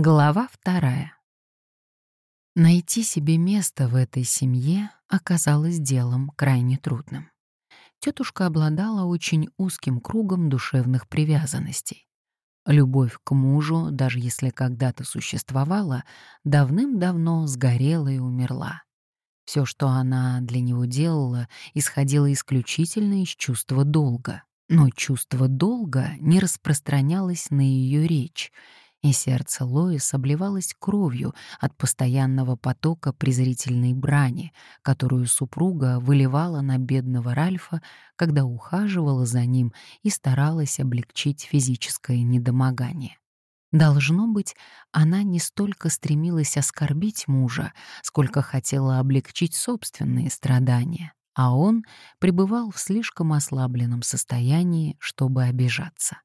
Глава вторая. Найти себе место в этой семье оказалось делом крайне трудным. Тетушка обладала очень узким кругом душевных привязанностей. Любовь к мужу, даже если когда-то существовала, давным-давно сгорела и умерла. Все, что она для него делала, исходило исключительно из чувства долга. Но чувство долга не распространялось на ее речь — и сердце Лоис обливалось кровью от постоянного потока презрительной брани, которую супруга выливала на бедного Ральфа, когда ухаживала за ним и старалась облегчить физическое недомогание. Должно быть, она не столько стремилась оскорбить мужа, сколько хотела облегчить собственные страдания, а он пребывал в слишком ослабленном состоянии, чтобы обижаться.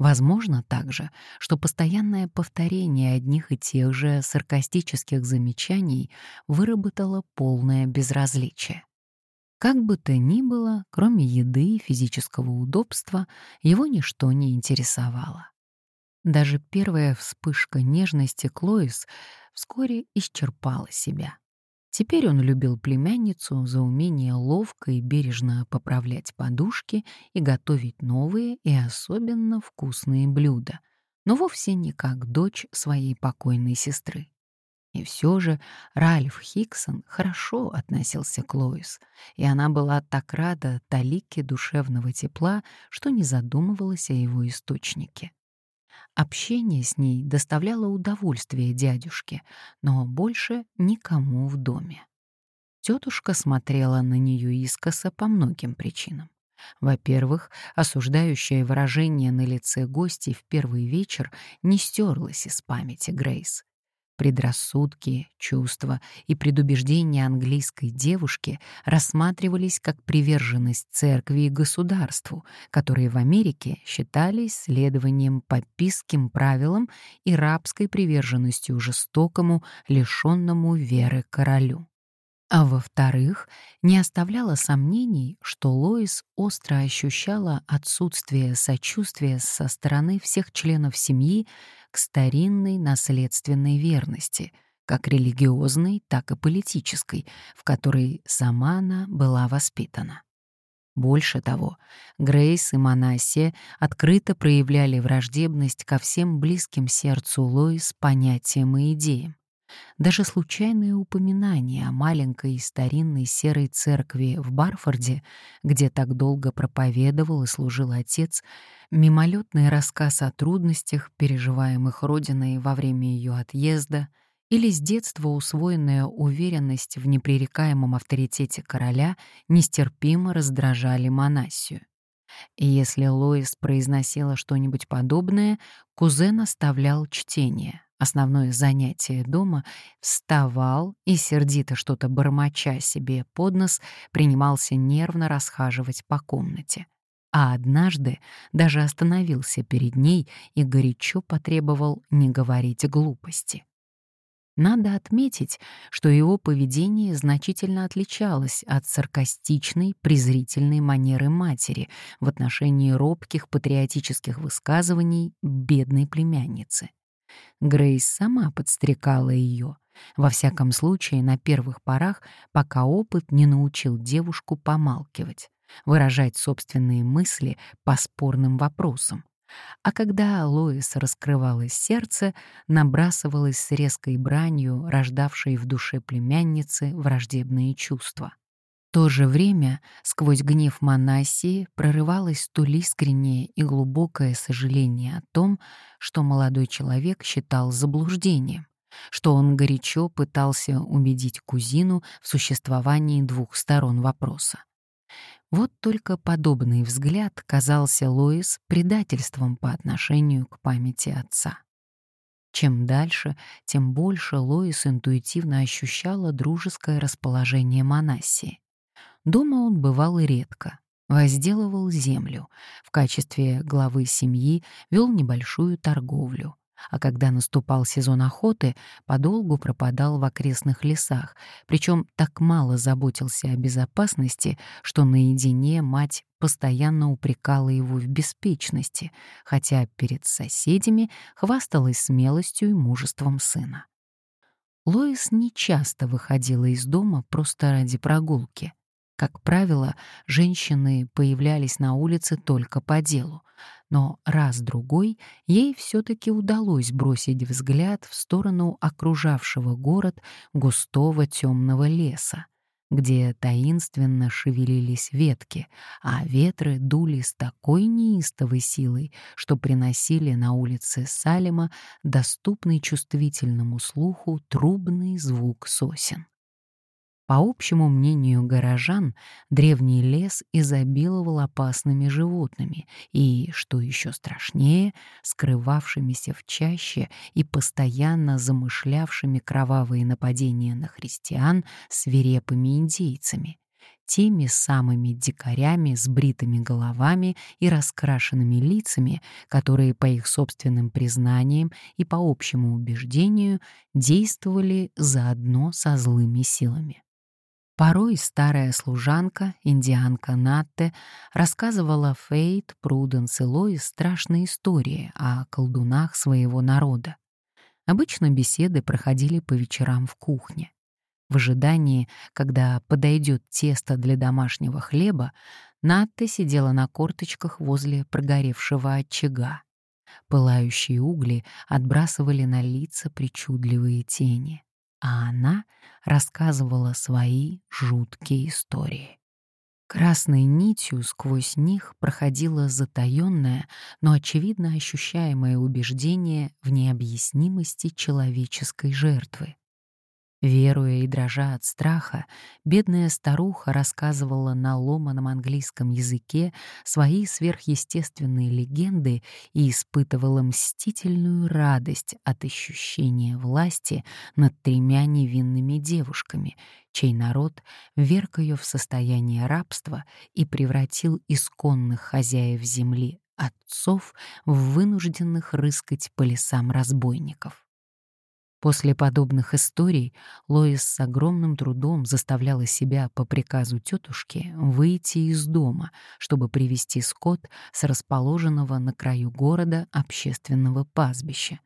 Возможно также, что постоянное повторение одних и тех же саркастических замечаний выработало полное безразличие. Как бы то ни было, кроме еды и физического удобства, его ничто не интересовало. Даже первая вспышка нежности Клоис вскоре исчерпала себя. Теперь он любил племянницу за умение ловко и бережно поправлять подушки и готовить новые и особенно вкусные блюда, но вовсе не как дочь своей покойной сестры. И все же Ральф Хиксон хорошо относился к Лоис, и она была так рада талике душевного тепла, что не задумывалась о его источнике. Общение с ней доставляло удовольствие дядюшке, но больше никому в доме. Тетушка смотрела на нее искоса по многим причинам. Во-первых, осуждающее выражение на лице гостей в первый вечер не стерлось из памяти Грейс. Предрассудки, чувства и предубеждения английской девушки рассматривались как приверженность церкви и государству, которые в Америке считались следованием папистским правилам и рабской приверженностью жестокому, лишенному веры королю. А во-вторых, не оставляло сомнений, что Лоис остро ощущала отсутствие сочувствия со стороны всех членов семьи к старинной наследственной верности, как религиозной, так и политической, в которой сама она была воспитана. Больше того, Грейс и Манасия открыто проявляли враждебность ко всем близким сердцу Лоис понятиям и идеям. Даже случайное упоминание о маленькой старинной серой церкви в Барфорде, где так долго проповедовал и служил отец, мимолетный рассказ о трудностях, переживаемых родиной во время ее отъезда, или с детства усвоенная уверенность в непререкаемом авторитете короля нестерпимо раздражали Манасию. И если Лоис произносила что-нибудь подобное, кузен оставлял чтение, основное занятие дома, вставал и, сердито что-то бормоча себе под нос, принимался нервно расхаживать по комнате. А однажды даже остановился перед ней и горячо потребовал не говорить глупости. Надо отметить, что его поведение значительно отличалось от саркастичной, презрительной манеры матери в отношении робких патриотических высказываний бедной племянницы. Грейс сама подстрекала ее, во всяком случае на первых порах, пока опыт не научил девушку помалкивать, выражать собственные мысли по спорным вопросам. А когда Лоис раскрывалось сердце, набрасывалась с резкой бранью, рождавшей в душе племянницы враждебные чувства. То же время сквозь гнев Манасии прорывалось столь искреннее и глубокое сожаление о том, что молодой человек считал заблуждением, что он горячо пытался убедить кузину в существовании двух сторон вопроса. Вот только подобный взгляд казался Лоис предательством по отношению к памяти отца. Чем дальше, тем больше Лоис интуитивно ощущала дружеское расположение Манасии. Дома он бывал редко, возделывал землю, в качестве главы семьи вел небольшую торговлю, а когда наступал сезон охоты, подолгу пропадал в окрестных лесах, причем так мало заботился о безопасности, что наедине мать постоянно упрекала его в беспечности, хотя перед соседями хвасталась смелостью и мужеством сына. Лоис нечасто выходила из дома просто ради прогулки. Как правило, женщины появлялись на улице только по делу, но раз-другой ей все-таки удалось бросить взгляд в сторону окружавшего город густого темного леса, где таинственно шевелились ветки, а ветры дули с такой неистовой силой, что приносили на улице Салема доступный чувствительному слуху трубный звук сосен. По общему мнению горожан, древний лес изобиловал опасными животными и, что еще страшнее, скрывавшимися в чаще и постоянно замышлявшими кровавые нападения на христиан свирепыми индейцами, теми самыми дикарями с бритыми головами и раскрашенными лицами, которые, по их собственным признаниям и по общему убеждению, действовали заодно со злыми силами. Порой старая служанка, индианка Натте, рассказывала Фейт, Пруденс и Лоис страшные истории о колдунах своего народа. Обычно беседы проходили по вечерам в кухне. В ожидании, когда подойдет тесто для домашнего хлеба, Натте сидела на корточках возле прогоревшего очага. Пылающие угли отбрасывали на лица причудливые тени а она рассказывала свои жуткие истории. Красной нитью сквозь них проходило затаённое, но очевидно ощущаемое убеждение в необъяснимости человеческой жертвы. Веруя и дрожа от страха, бедная старуха рассказывала на ломаном английском языке свои сверхъестественные легенды и испытывала мстительную радость от ощущения власти над тремя невинными девушками, чей народ вверг ее в состояние рабства и превратил исконных хозяев земли отцов в вынужденных рыскать по лесам разбойников. После подобных историй Лоис с огромным трудом заставляла себя по приказу тетушки выйти из дома, чтобы привести скот с расположенного на краю города общественного пастбища.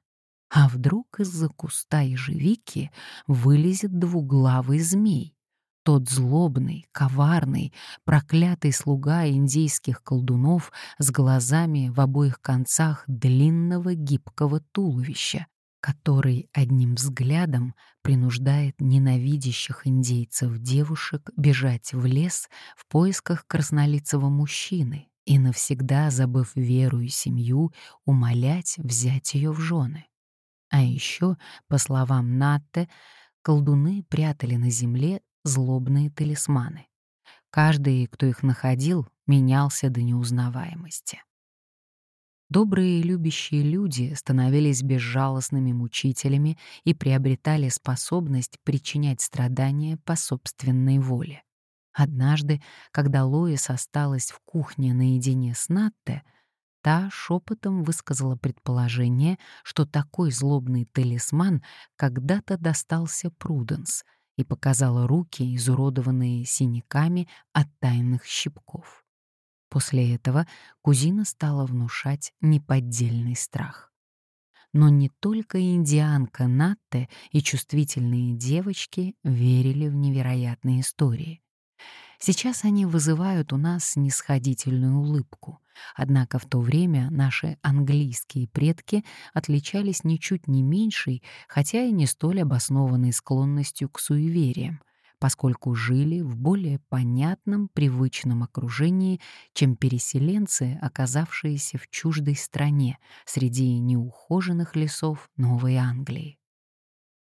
А вдруг из-за куста ежевики вылезет двуглавый змей, тот злобный, коварный, проклятый слуга индейских колдунов с глазами в обоих концах длинного гибкого туловища, который одним взглядом принуждает ненавидящих индейцев девушек бежать в лес в поисках краснолицего мужчины и навсегда, забыв веру и семью, умолять взять ее в жены. А еще, по словам Натте, колдуны прятали на земле злобные талисманы. Каждый, кто их находил, менялся до неузнаваемости. Добрые и любящие люди становились безжалостными мучителями и приобретали способность причинять страдания по собственной воле. Однажды, когда Лоис осталась в кухне наедине с Натте, та шепотом высказала предположение, что такой злобный талисман когда-то достался Пруденс и показала руки, изуродованные синяками от тайных щипков. После этого кузина стала внушать неподдельный страх. Но не только индианка Натте и чувствительные девочки верили в невероятные истории. Сейчас они вызывают у нас снисходительную улыбку. Однако в то время наши английские предки отличались ничуть не меньшей, хотя и не столь обоснованной склонностью к суевериям — поскольку жили в более понятном, привычном окружении, чем переселенцы, оказавшиеся в чуждой стране среди неухоженных лесов Новой Англии.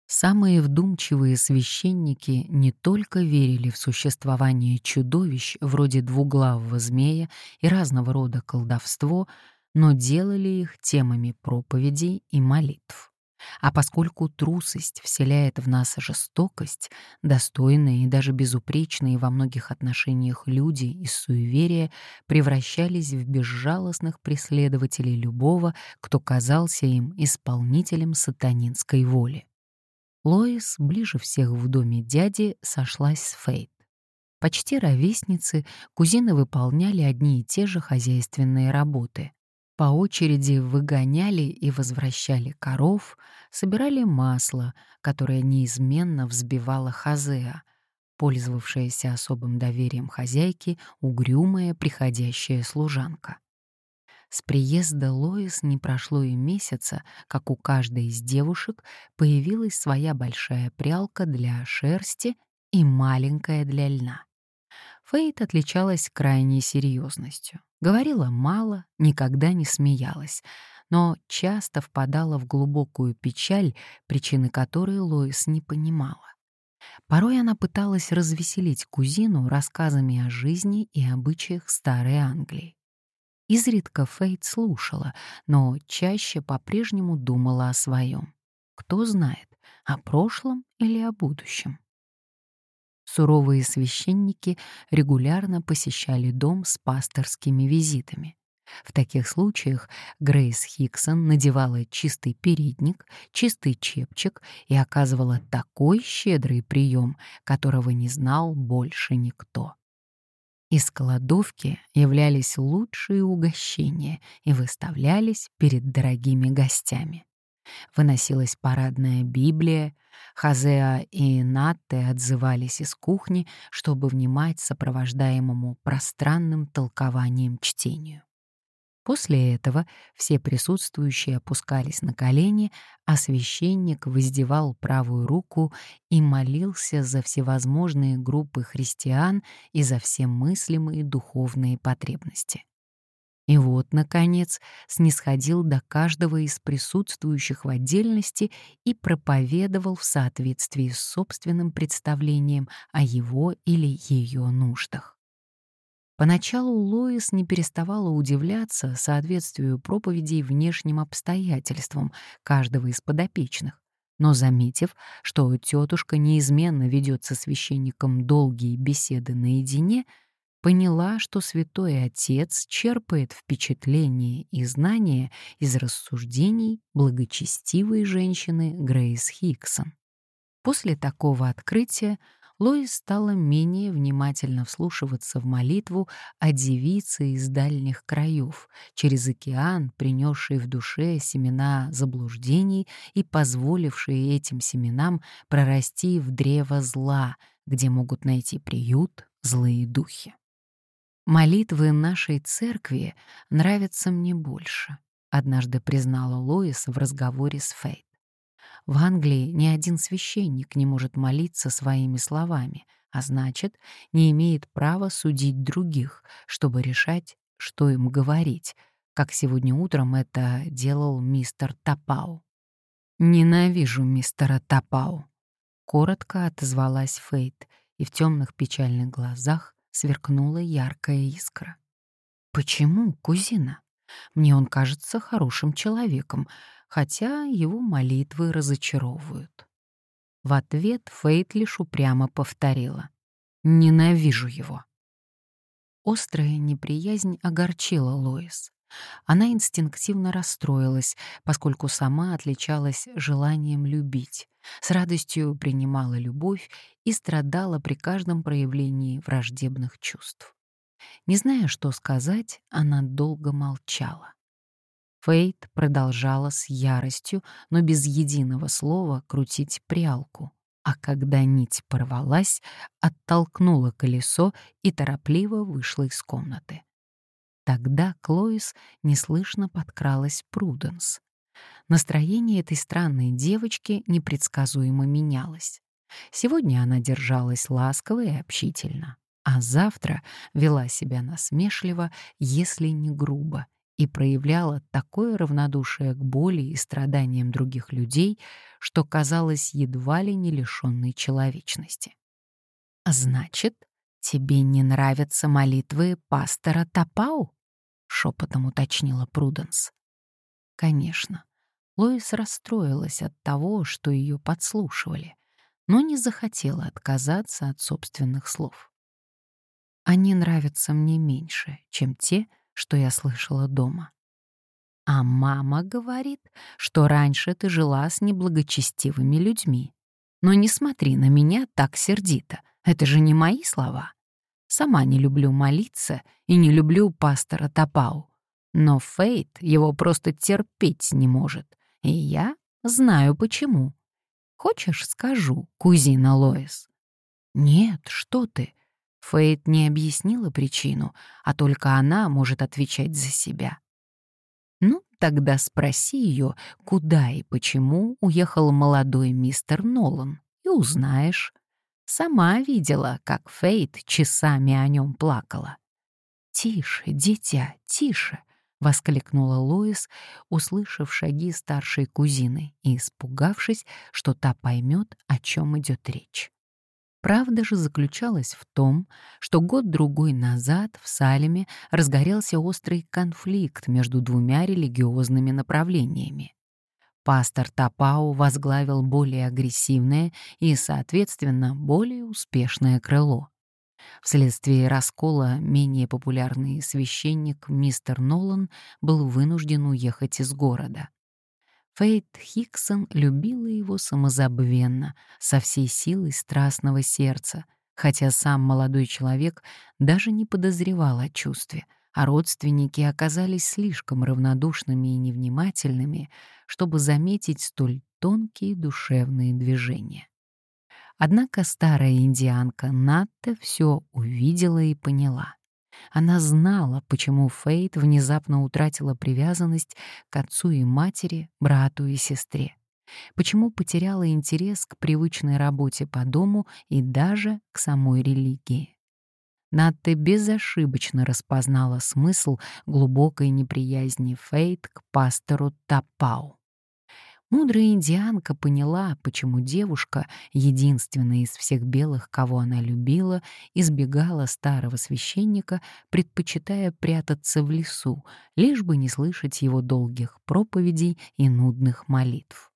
Самые вдумчивые священники не только верили в существование чудовищ вроде двуглавого змея и разного рода колдовство, но делали их темами проповедей и молитв. А поскольку трусость вселяет в нас жестокость, достойные и даже безупречные во многих отношениях люди из суеверия превращались в безжалостных преследователей любого, кто казался им исполнителем сатанинской воли. Лоис, ближе всех в доме дяди, сошлась с Фейт. Почти ровесницы, кузины выполняли одни и те же хозяйственные работы. По очереди выгоняли и возвращали коров, собирали масло, которое неизменно взбивала Хазеа, пользовавшаяся особым доверием хозяйки, угрюмая приходящая служанка. С приезда Лоис не прошло и месяца, как у каждой из девушек появилась своя большая прялка для шерсти и маленькая для льна. Фейт отличалась крайней серьезностью. Говорила мало, никогда не смеялась, но часто впадала в глубокую печаль, причины которой Лоис не понимала. Порой она пыталась развеселить кузину рассказами о жизни и обычаях старой Англии. Изредка Фейт слушала, но чаще по-прежнему думала о своем. Кто знает, о прошлом или о будущем. Суровые священники регулярно посещали дом с пасторскими визитами. В таких случаях Грейс Хиксон надевала чистый передник, чистый чепчик и оказывала такой щедрый прием, которого не знал больше никто. Из кладовки являлись лучшие угощения и выставлялись перед дорогими гостями. Выносилась парадная Библия, Хазеа и Натте отзывались из кухни, чтобы внимать сопровождаемому пространным толкованием чтению. После этого все присутствующие опускались на колени, а священник воздевал правую руку и молился за всевозможные группы христиан и за все мыслимые духовные потребности. И вот, наконец, снисходил до каждого из присутствующих в отдельности и проповедовал в соответствии с собственным представлением о его или ее нуждах. Поначалу Лоис не переставала удивляться соответствию проповедей внешним обстоятельствам каждого из подопечных, но заметив, что тетушка неизменно ведет со священником долгие беседы наедине, поняла, что святой отец черпает впечатление и знания из рассуждений благочестивой женщины Грейс Хиксон. После такого открытия Лоис стала менее внимательно вслушиваться в молитву о девице из дальних краев, через океан, принесшей в душе семена заблуждений и позволившие этим семенам прорасти в древо зла, где могут найти приют злые духи. Молитвы нашей церкви нравятся мне больше, однажды признала Лоис в разговоре с Фейт. В Англии ни один священник не может молиться своими словами, а значит, не имеет права судить других, чтобы решать, что им говорить, как сегодня утром это делал мистер Тапау. «Ненавижу мистера Тапау», — коротко отозвалась Фейт, и в темных печальных глазах сверкнула яркая искра. «Почему, кузина? Мне он кажется хорошим человеком, хотя его молитвы разочаровывают. В ответ Фейт лишь упрямо повторила «Ненавижу его». Острая неприязнь огорчила Лоис. Она инстинктивно расстроилась, поскольку сама отличалась желанием любить, с радостью принимала любовь и страдала при каждом проявлении враждебных чувств. Не зная, что сказать, она долго молчала. Фейт продолжала с яростью, но без единого слова крутить прялку, а когда нить порвалась, оттолкнула колесо и торопливо вышла из комнаты. Тогда Клоис неслышно подкралась Пруденс. Настроение этой странной девочки непредсказуемо менялось. Сегодня она держалась ласково и общительно, а завтра вела себя насмешливо, если не грубо, и проявляла такое равнодушие к боли и страданиям других людей, что казалось едва ли не лишенной человечности. «Значит, тебе не нравятся молитвы пастора Тапау?» — шепотом уточнила Пруденс. Конечно, Лоис расстроилась от того, что ее подслушивали, но не захотела отказаться от собственных слов. Они нравятся мне меньше, чем те, что я слышала дома. А мама говорит, что раньше ты жила с неблагочестивыми людьми. Но не смотри на меня так сердито. Это же не мои слова. Сама не люблю молиться и не люблю пастора Тапау. Но Фейт его просто терпеть не может. И я знаю почему. Хочешь, скажу, кузина Лоис? Нет, что ты. Фейт не объяснила причину, а только она может отвечать за себя. Ну, тогда спроси ее, куда и почему уехал молодой мистер Нолан, и узнаешь. Сама видела, как Фейт часами о нем плакала. «Тише, дитя, тише!» — воскликнула Лоис, услышав шаги старшей кузины и испугавшись, что та поймет, о чем идет речь. Правда же заключалась в том, что год-другой назад в Салеме разгорелся острый конфликт между двумя религиозными направлениями. Пастор Тапау возглавил более агрессивное и, соответственно, более успешное крыло. Вследствие раскола менее популярный священник мистер Нолан был вынужден уехать из города. Фейт Хиксон любила его самозабвенно, со всей силой страстного сердца, хотя сам молодой человек даже не подозревал о чувстве, а родственники оказались слишком равнодушными и невнимательными, чтобы заметить столь тонкие душевные движения. Однако старая индианка Натта все увидела и поняла. Она знала, почему Фейт внезапно утратила привязанность к отцу и матери, брату и сестре. Почему потеряла интерес к привычной работе по дому и даже к самой религии. Натте безошибочно распознала смысл глубокой неприязни Фейт к пастору Тапау. Мудрая индианка поняла, почему девушка, единственная из всех белых, кого она любила, избегала старого священника, предпочитая прятаться в лесу, лишь бы не слышать его долгих проповедей и нудных молитв.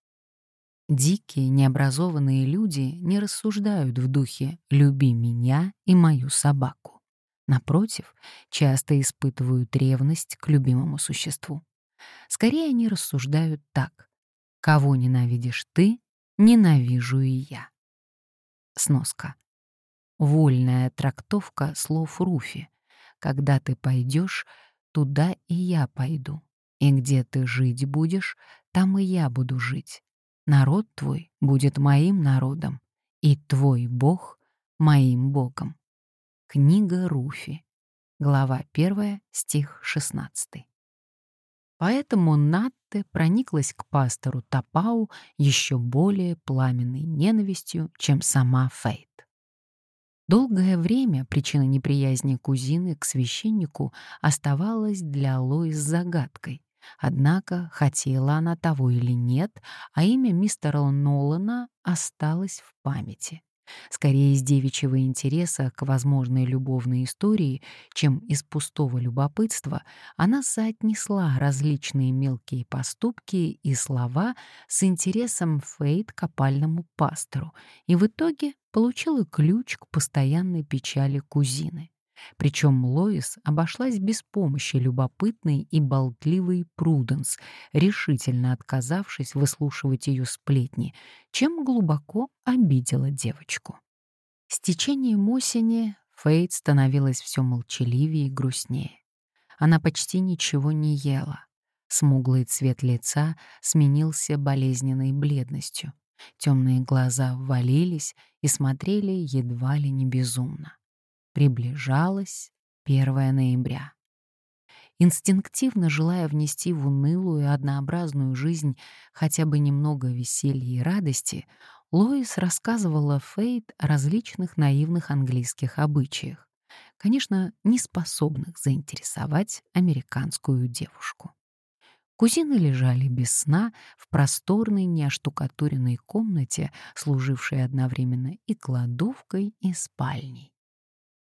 Дикие, необразованные люди не рассуждают в духе «люби меня и мою собаку». Напротив, часто испытывают ревность к любимому существу. Скорее они рассуждают так — Кого ненавидишь ты, ненавижу и я. Сноска. Вольная трактовка слов Руфи. Когда ты пойдешь, туда и я пойду. И где ты жить будешь, там и я буду жить. Народ твой будет моим народом, и твой Бог — моим Богом. Книга Руфи. Глава 1, стих 16. Поэтому Натте прониклась к пастору Тапау еще более пламенной ненавистью, чем сама Фейт. Долгое время причина неприязни кузины к священнику оставалась для Лоис загадкой. Однако, хотела она того или нет, а имя мистера Нолана осталось в памяти. Скорее из девичьего интереса к возможной любовной истории, чем из пустого любопытства, она соотнесла различные мелкие поступки и слова с интересом Фейт к опальному пастору и в итоге получила ключ к постоянной печали кузины. Причем Лоис обошлась без помощи любопытной и болтливой Пруденс, решительно отказавшись выслушивать ее сплетни, чем глубоко обидела девочку. С течением осени Фейт становилась все молчаливее и грустнее. Она почти ничего не ела. Смуглый цвет лица сменился болезненной бледностью. Темные глаза ввалились и смотрели едва ли не безумно. Приближалось 1 ноября. Инстинктивно желая внести в унылую и однообразную жизнь хотя бы немного веселья и радости, Лоис рассказывала Фейт о различных наивных английских обычаях, конечно, не способных заинтересовать американскую девушку. Кузины лежали без сна в просторной неоштукатуренной комнате, служившей одновременно и кладовкой, и спальней.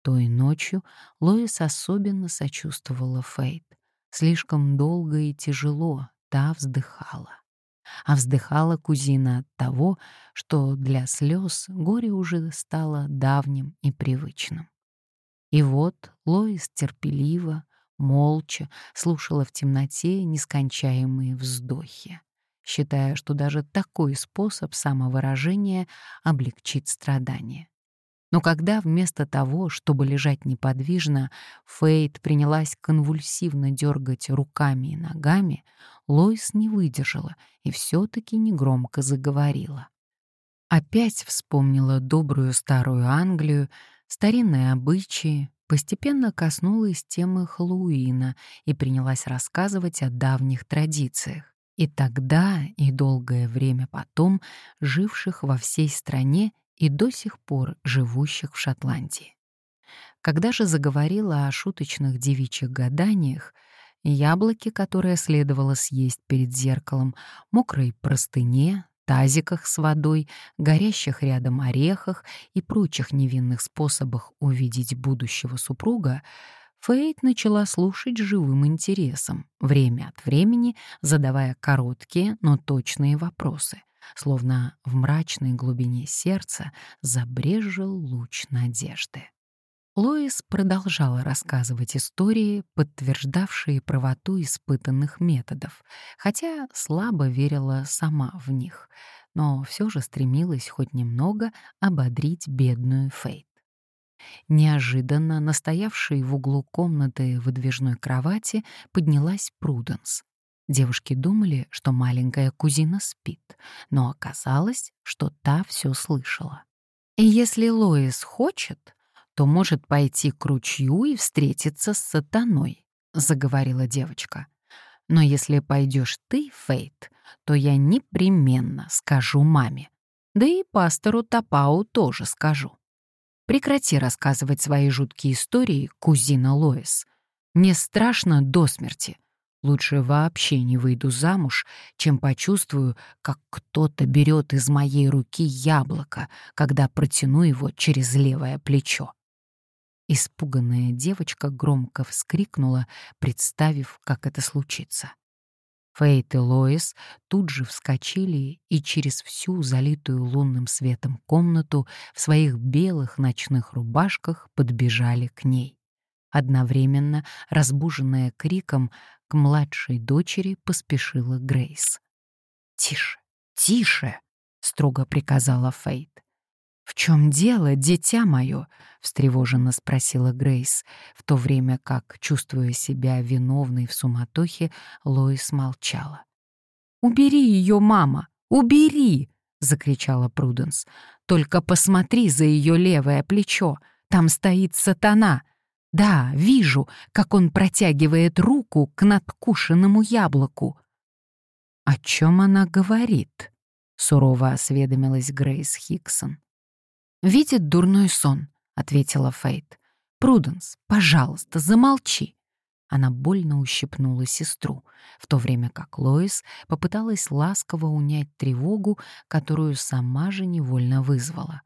Той ночью Лоис особенно сочувствовала Фейт. Слишком долго и тяжело та вздыхала. а вздыхала кузина от того, что для слез горе уже стало давним и привычным. И вот Лоис терпеливо, молча слушала в темноте нескончаемые вздохи, считая, что даже такой способ самовыражения облегчит страдания. Но когда вместо того, чтобы лежать неподвижно, Фейт принялась конвульсивно дергать руками и ногами, Лоис не выдержала и все-таки негромко заговорила. Опять вспомнила добрую старую Англию, старинные обычаи, постепенно коснулась темы Хэллоуина и принялась рассказывать о давних традициях. И тогда, и долгое время потом, живших во всей стране и до сих пор живущих в Шотландии. Когда же заговорила о шуточных девичьих гаданиях, яблоки, которые следовало съесть перед зеркалом, мокрой простыне, тазиках с водой, горящих рядом орехах и прочих невинных способах увидеть будущего супруга, Фейт начала слушать живым интересом, время от времени задавая короткие, но точные вопросы — словно в мрачной глубине сердца забрежил луч надежды. Лоис продолжала рассказывать истории, подтверждавшие правоту испытанных методов, хотя слабо верила сама в них, но все же стремилась хоть немного ободрить бедную Фейт. Неожиданно настоявшей в углу комнаты выдвижной кровати поднялась Пруденс. Девушки думали, что маленькая кузина спит, но оказалось, что та все слышала. И если Лоис хочет, то может пойти к ручью и встретиться с сатаной, заговорила девочка. Но если пойдешь ты, Фейт, то я непременно скажу маме. Да и пастору Тапау тоже скажу. Прекрати рассказывать свои жуткие истории, кузина Лоис. Мне страшно до смерти. Лучше вообще не выйду замуж, чем почувствую, как кто-то берет из моей руки яблоко, когда протяну его через левое плечо. Испуганная девочка громко вскрикнула, представив, как это случится. Фейт и Лоис тут же вскочили и через всю залитую лунным светом комнату в своих белых ночных рубашках подбежали к ней. Одновременно, разбуженная криком, к младшей дочери поспешила Грейс. «Тише, тише!» — строго приказала Фейт. «В чем дело, дитя мое?» — встревоженно спросила Грейс, в то время как, чувствуя себя виновной в суматохе, Лоис молчала. «Убери ее, мама! Убери!» — закричала Пруденс. «Только посмотри за ее левое плечо! Там стоит сатана! Да, вижу, как он протягивает руку к надкушенному яблоку. «О чем она говорит?» — сурово осведомилась Грейс Хиксон. «Видит дурной сон», — ответила Фейт. «Пруденс, пожалуйста, замолчи». Она больно ущипнула сестру, в то время как Лоис попыталась ласково унять тревогу, которую сама же невольно вызвала.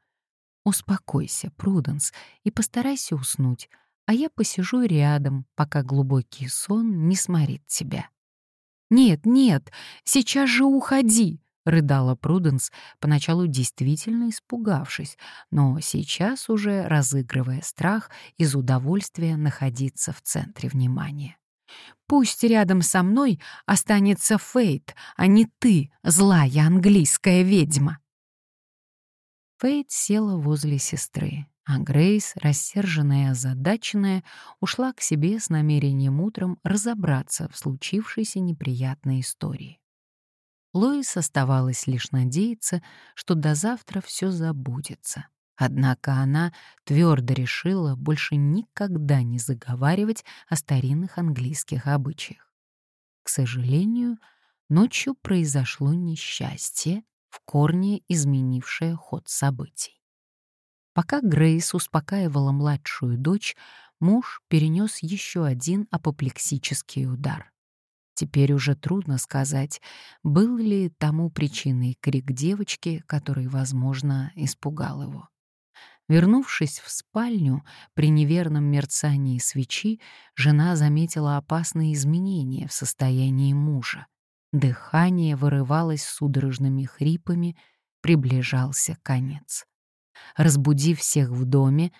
«Успокойся, Пруденс, и постарайся уснуть, а я посижу рядом, пока глубокий сон не сморит тебя. «Нет, нет, сейчас же уходи!» — рыдала Пруденс, поначалу действительно испугавшись, но сейчас уже разыгрывая страх из удовольствия находиться в центре внимания. «Пусть рядом со мной останется Фейт, а не ты, злая английская ведьма!» Фейт села возле сестры, а Грейс, рассерженная и озадаченная, ушла к себе с намерением утром разобраться в случившейся неприятной истории. Лоис оставалось лишь надеяться, что до завтра все забудется. Однако она твердо решила больше никогда не заговаривать о старинных английских обычаях. К сожалению, ночью произошло несчастье, в корне изменившее ход событий. Пока Грейс успокаивала младшую дочь, муж перенес еще один апоплексический удар. Теперь уже трудно сказать, был ли тому причиной крик девочки, который, возможно, испугал его. Вернувшись в спальню, при неверном мерцании свечи, жена заметила опасные изменения в состоянии мужа. Дыхание вырывалось судорожными хрипами, приближался конец. Разбудив всех в доме,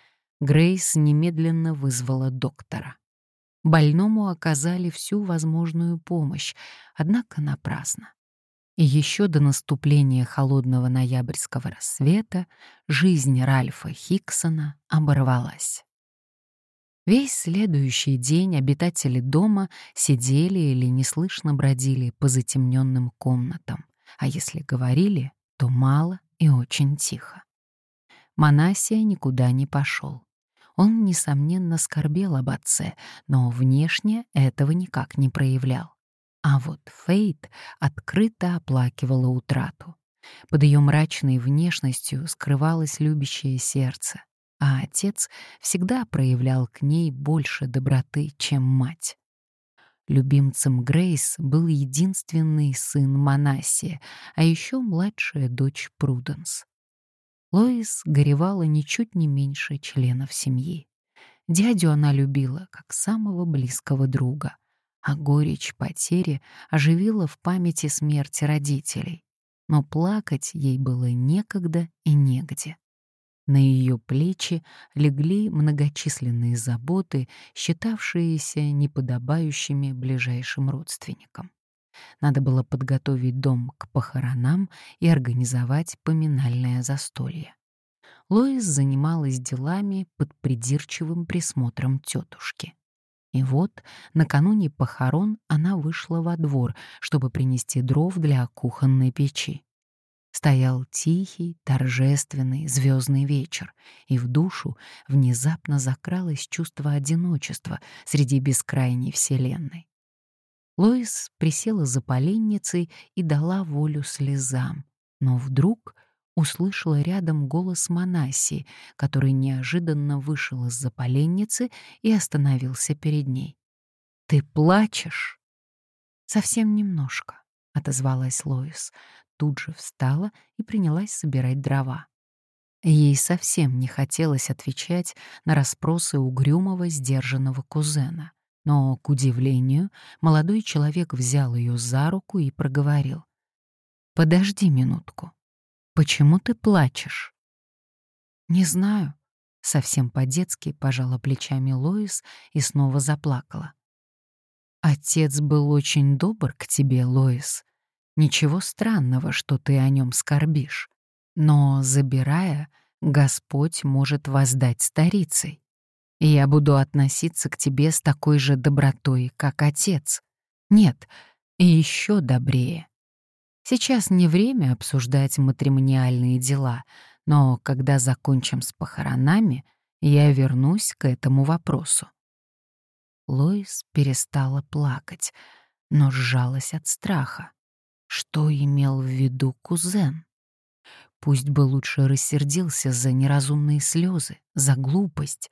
Грейс немедленно вызвала доктора. Больному оказали всю возможную помощь, однако напрасно. И еще до наступления холодного ноябрьского рассвета жизнь Ральфа Хиксона оборвалась. Весь следующий день обитатели дома сидели или неслышно бродили по затемненным комнатам, а если говорили, то мало и очень тихо. Манасия никуда не пошел. Он, несомненно, скорбел об отце, но внешне этого никак не проявлял. А вот Фейт открыто оплакивала утрату. Под ее мрачной внешностью скрывалось любящее сердце, а отец всегда проявлял к ней больше доброты, чем мать. Любимцем Грейс был единственный сын Манасия, а еще младшая дочь Пруденс. Лоис горевала ничуть не меньше членов семьи. Дядю она любила как самого близкого друга — а горечь потери оживила в памяти смерти родителей. Но плакать ей было некогда и негде. На ее плечи легли многочисленные заботы, считавшиеся неподобающими ближайшим родственникам. Надо было подготовить дом к похоронам и организовать поминальное застолье. Лоис занималась делами под придирчивым присмотром тетушки. И вот, накануне похорон она вышла во двор, чтобы принести дров для кухонной печи. Стоял тихий, торжественный, звездный вечер, и в душу внезапно закралось чувство одиночества среди бескрайней вселенной. Лоис присела за поленницей и дала волю слезам, но вдруг услышала рядом голос Манаси, который неожиданно вышел из-за поленницы и остановился перед ней. «Ты плачешь?» «Совсем немножко», — отозвалась Лоис. Тут же встала и принялась собирать дрова. Ей совсем не хотелось отвечать на расспросы угрюмого, сдержанного кузена. Но, к удивлению, молодой человек взял ее за руку и проговорил. «Подожди минутку. Почему ты плачешь? Не знаю. Совсем по-детски пожала плечами Лоис и снова заплакала. Отец был очень добр к тебе, Лоис. Ничего странного, что ты о нем скорбишь. Но, забирая, Господь может воздать старицей. И я буду относиться к тебе с такой же добротой, как отец. Нет, и еще добрее. Сейчас не время обсуждать матримониальные дела, но когда закончим с похоронами, я вернусь к этому вопросу. Лоис перестала плакать, но сжалась от страха. Что имел в виду кузен? Пусть бы лучше рассердился за неразумные слезы, за глупость,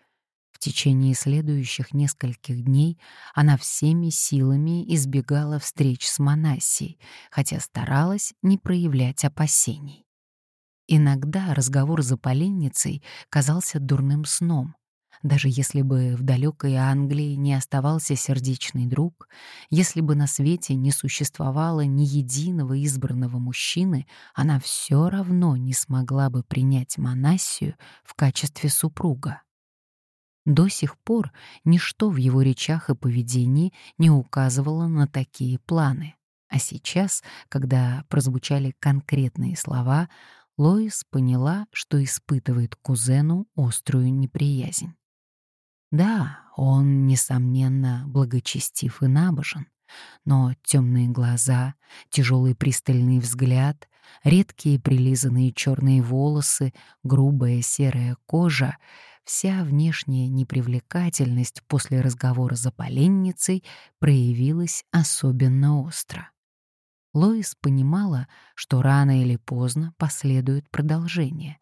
в течение следующих нескольких дней она всеми силами избегала встреч с Манасией, хотя старалась не проявлять опасений. Иногда разговор за поленницей казался дурным сном. Даже если бы в далекой Англии не оставался сердечный друг, если бы на свете не существовало ни единого избранного мужчины, она все равно не смогла бы принять Манасию в качестве супруга. До сих пор ничто в его речах и поведении не указывало на такие планы. А сейчас, когда прозвучали конкретные слова, Лоис поняла, что испытывает кузену острую неприязнь. Да, он, несомненно, благочестив и набожен, но темные глаза, тяжелый пристальный взгляд, редкие прилизанные черные волосы, грубая серая кожа Вся внешняя непривлекательность после разговора за поленницей проявилась особенно остро. Лоис понимала, что рано или поздно последует продолжение,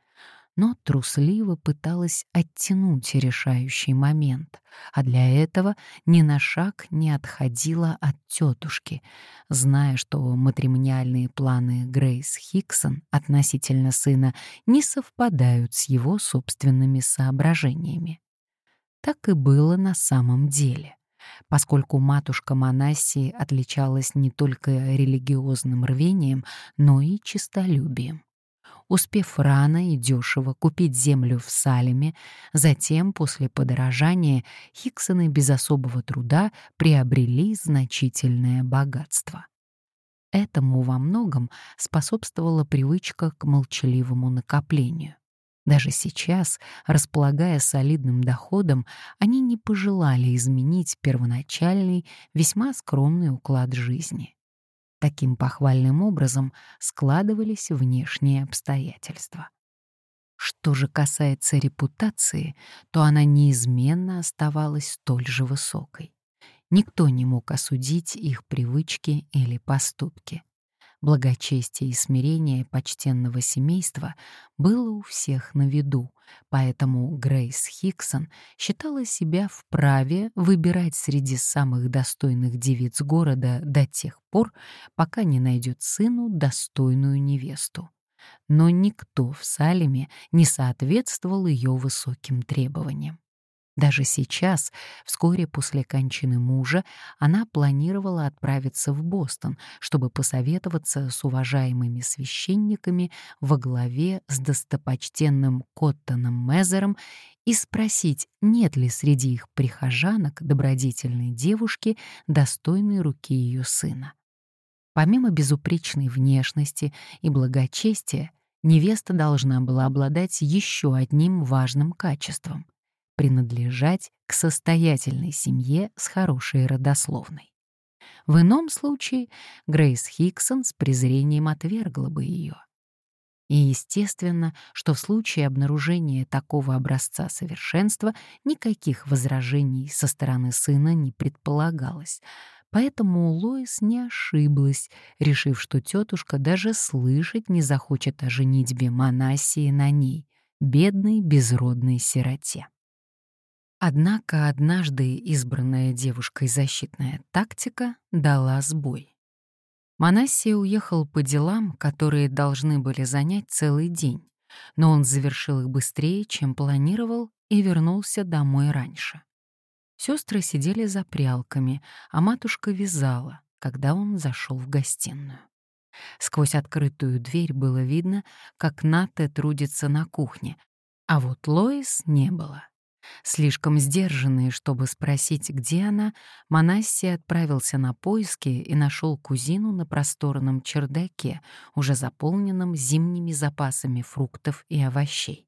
но трусливо пыталась оттянуть решающий момент, а для этого ни на шаг не отходила от тетушки, зная, что матримониальные планы Грейс Хиксон относительно сына не совпадают с его собственными соображениями. Так и было на самом деле. поскольку матушка Манассии отличалась не только религиозным рвением, но и честолюбием. Успев рано и дешево купить землю в Салеме, затем, после подорожания, Хиксоны без особого труда приобрели значительное богатство. Этому во многом способствовала привычка к молчаливому накоплению. Даже сейчас, располагая солидным доходом, они не пожелали изменить первоначальный, весьма скромный уклад жизни. Таким похвальным образом складывались внешние обстоятельства. Что же касается репутации, то она неизменно оставалась столь же высокой. Никто не мог осудить их привычки или поступки. Благочестие и смирение почтенного семейства было у всех на виду, поэтому Грейс Хиксон считала себя вправе выбирать среди самых достойных девиц города до тех пор, пока не найдет сыну достойную невесту. Но никто в Салеме не соответствовал ее высоким требованиям. Даже сейчас, вскоре после кончины мужа, она планировала отправиться в Бостон, чтобы посоветоваться с уважаемыми священниками во главе с достопочтенным Коттоном Мезером и спросить, нет ли среди их прихожанок добродетельной девушки, достойной руки ее сына. Помимо безупречной внешности и благочестия, невеста должна была обладать еще одним важным качеством — принадлежать к состоятельной семье с хорошей родословной. В ином случае Грейс Хиксон с презрением отвергла бы ее. И естественно, что в случае обнаружения такого образца совершенства никаких возражений со стороны сына не предполагалось, поэтому Лоис не ошиблась, решив, что тетушка даже слышать не захочет о женитьбе Манасии на ней, бедной безродной сироте. Однако однажды избранная девушкой защитная тактика дала сбой. Манассия уехал по делам, которые должны были занять целый день, но он завершил их быстрее, чем планировал, и вернулся домой раньше. Сестры сидели за прялками, а матушка вязала, когда он зашел в гостиную. Сквозь открытую дверь было видно, как Ната трудится на кухне, а вот Лоис не было. Слишком сдержанный, чтобы спросить, где она, Манассия отправился на поиски и нашел кузину на просторном чердаке, уже заполненном зимними запасами фруктов и овощей.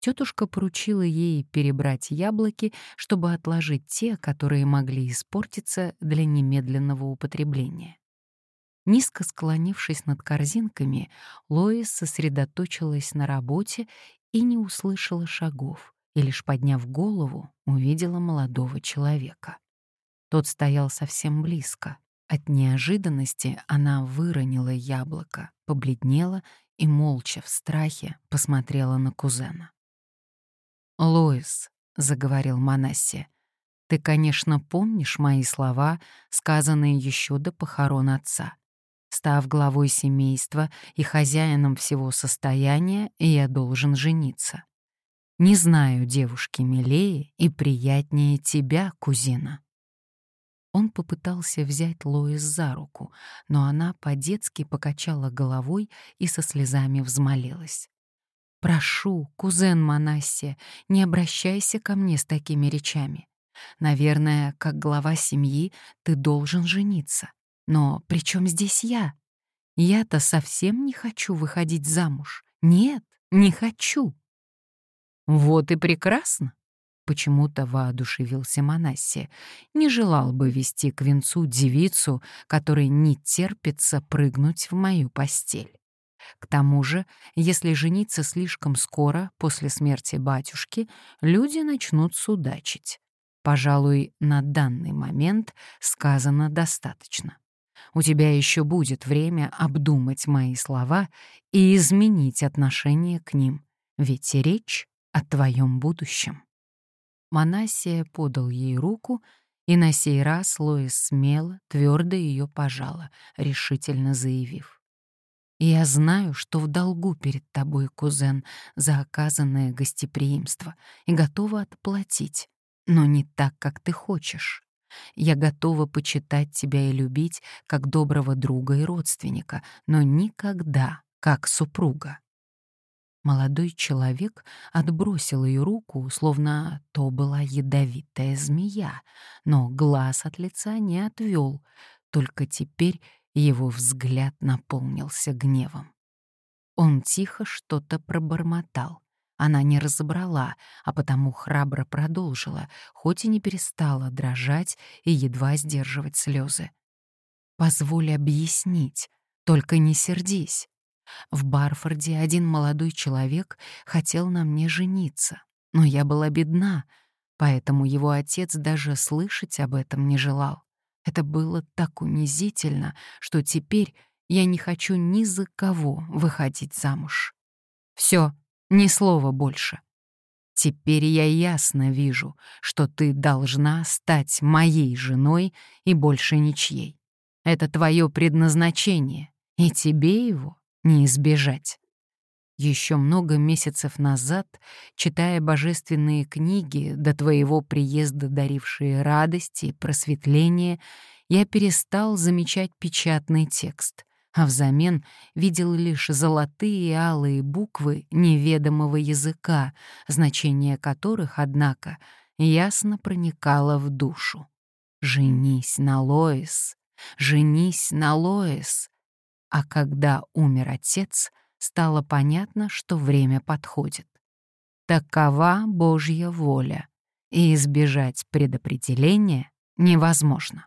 Тетушка поручила ей перебрать яблоки, чтобы отложить те, которые могли испортиться для немедленного употребления. Низко склонившись над корзинками, Лоис сосредоточилась на работе и не услышала шагов и лишь подняв голову, увидела молодого человека. Тот стоял совсем близко. От неожиданности она выронила яблоко, побледнела и молча в страхе посмотрела на кузена. «Лоис», — заговорил Манасси, — «ты, конечно, помнишь мои слова, сказанные еще до похорон отца. Став главой семейства и хозяином всего состояния, я должен жениться. Не знаю девушки милее и приятнее тебя, кузина». Он попытался взять Лоис за руку, но она по-детски покачала головой и со слезами взмолилась. «Прошу, кузен Манассия, не обращайся ко мне с такими речами. Наверное, как глава семьи ты должен жениться. Но при чем здесь я? Я-то совсем не хочу выходить замуж. Нет, не хочу. «Вот и прекрасно!» — почему-то воодушевился Манасси. «Не желал бы вести к венцу девицу, которой не терпится прыгнуть в мою постель. К тому же, если жениться слишком скоро после смерти батюшки, люди начнут судачить. Пожалуй, на данный момент сказано достаточно. У тебя еще будет время обдумать мои слова и изменить отношение к ним, ведь речь о твоем будущем. Манасия подал ей руку, и на сей раз Лоис смело, твердо ее пожала, решительно заявив. «Я знаю, что в долгу перед тобой, кузен, за оказанное гостеприимство, и готова отплатить, но не так, как ты хочешь. Я готова почитать тебя и любить как доброго друга и родственника, но никогда как супруга. Молодой человек отбросил ее руку, словно то была ядовитая змея, но глаз от лица не отвел, только теперь его взгляд наполнился гневом. Он тихо что-то пробормотал. Она не разобрала, а потому храбро продолжила, хоть и не перестала дрожать и едва сдерживать слезы. «Позволь объяснить, только не сердись. В Барфорде один молодой человек хотел на мне жениться, но я была бедна, поэтому его отец даже слышать об этом не желал. Это было так унизительно, что теперь я не хочу ни за кого выходить замуж. Все, ни слова больше. Теперь я ясно вижу, что ты должна стать моей женой и больше ничьей. Это твое предназначение, и тебе его не избежать. Еще много месяцев назад, читая божественные книги, до твоего приезда дарившие радость и просветление, я перестал замечать печатный текст, а взамен видел лишь золотые и алые буквы неведомого языка, значение которых, однако, ясно проникало в душу. «Женись на Лоис! Женись на Лоис!» А когда умер отец, стало понятно, что время подходит. Такова Божья воля, и избежать предопределения невозможно.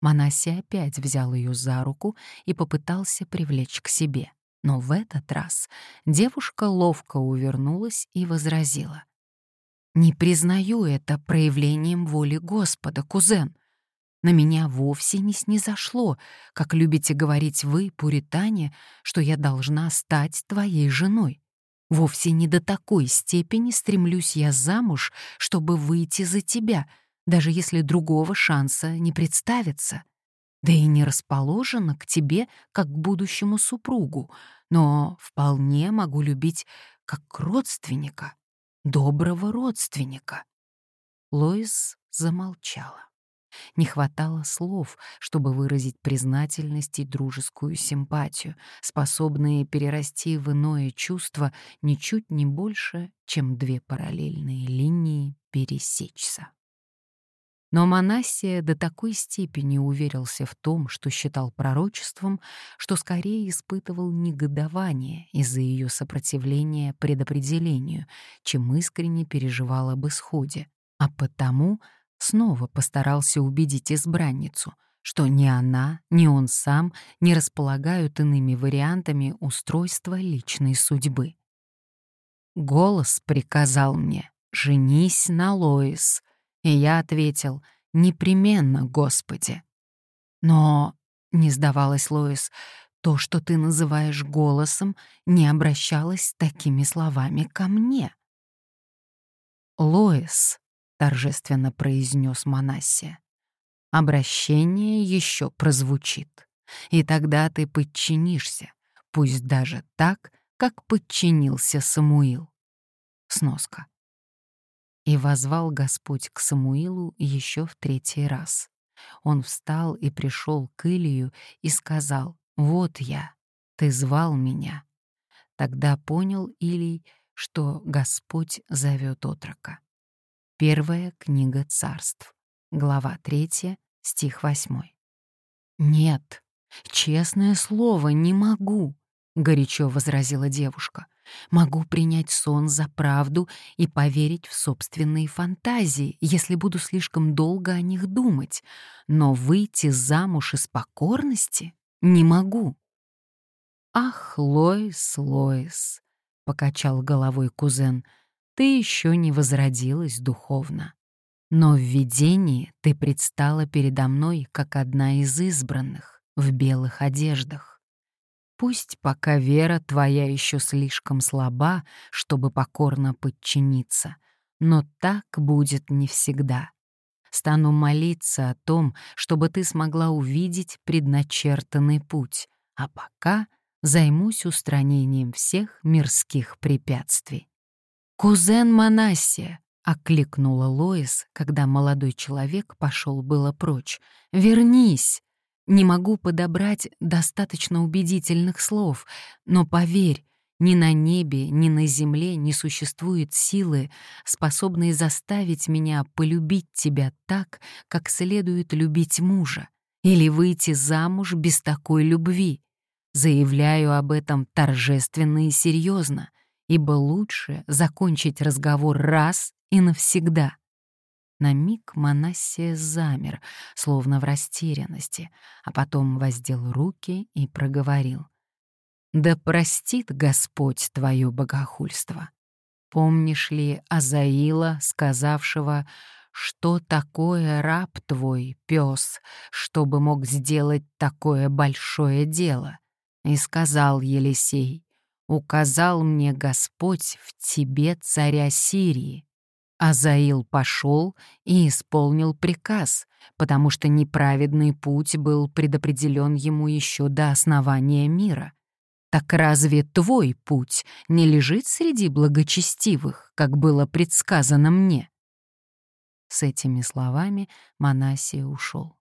Манасия опять взял ее за руку и попытался привлечь к себе. Но в этот раз девушка ловко увернулась и возразила. «Не признаю это проявлением воли Господа, кузен. На меня вовсе не снизошло, как любите говорить вы, пуритане, что я должна стать твоей женой. Вовсе не до такой степени стремлюсь я замуж, чтобы выйти за тебя — даже если другого шанса не представится. Да и не расположена к тебе как к будущему супругу, но вполне могу любить как родственника, доброго родственника. Лоис замолчала. Не хватало слов, чтобы выразить признательность и дружескую симпатию, способные перерасти в иное чувство ничуть не больше, чем две параллельные линии пересечься. Но Манассия до такой степени уверился в том, что считал пророчеством, что скорее испытывал негодование из-за ее сопротивления предопределению, чем искренне переживал об исходе, а потому снова постарался убедить избранницу, что ни она, ни он сам не располагают иными вариантами устройства личной судьбы. Голос приказал мне «Женись на Лоис», и я ответил «Непременно, Господи». Но, не сдавалась Лоис, то, что ты называешь голосом, не обращалось такими словами ко мне. «Лоис», — торжественно произнес Манассия, — «обращение еще прозвучит, и тогда ты подчинишься, пусть даже так, как подчинился Самуил». Сноска. И возвал Господь к Самуилу еще в третий раз. Он встал и пришел к Илию и сказал, «Вот я, ты звал меня». Тогда понял Илий, что Господь зовет отрока. Первая книга царств, глава 3, стих 8. «Нет, честное слово, не могу», — горячо возразила девушка. Могу принять сон за правду и поверить в собственные фантазии, если буду слишком долго о них думать, но выйти замуж из покорности не могу. «Ах, Лоис, Лоис», — покачал головой кузен, — «ты еще не возродилась духовно. Но в видении ты предстала передо мной как одна из избранных в белых одеждах. Пусть пока вера твоя еще слишком слаба, чтобы покорно подчиниться, но так будет не всегда. Стану молиться о том, чтобы ты смогла увидеть предначертанный путь, а пока займусь устранением всех мирских препятствий. «Кузен Манассия!» — Окликнула Лоис, когда молодой человек пошел было прочь. «Вернись!» Не могу подобрать достаточно убедительных слов, но поверь, ни на небе, ни на земле не существует силы, способной заставить меня полюбить тебя так, как следует любить мужа, или выйти замуж без такой любви. Заявляю об этом торжественно и серьезно, ибо лучше закончить разговор раз и навсегда. На миг Манассия замер, словно в растерянности, а потом воздел руки и проговорил — да простит Господь твое богохульство. Помнишь ли Азаила, сказавшего, что такое раб твой, пес, чтобы мог сделать такое большое дело? И сказал Елисей, указал мне Господь в тебе царя Сирии. Азаил пошел и исполнил приказ, потому что неправедный путь был предопределен ему еще до основания мира. Так разве твой путь не лежит среди благочестивых, как было предсказано мне?» С этими словами Манасия ушел.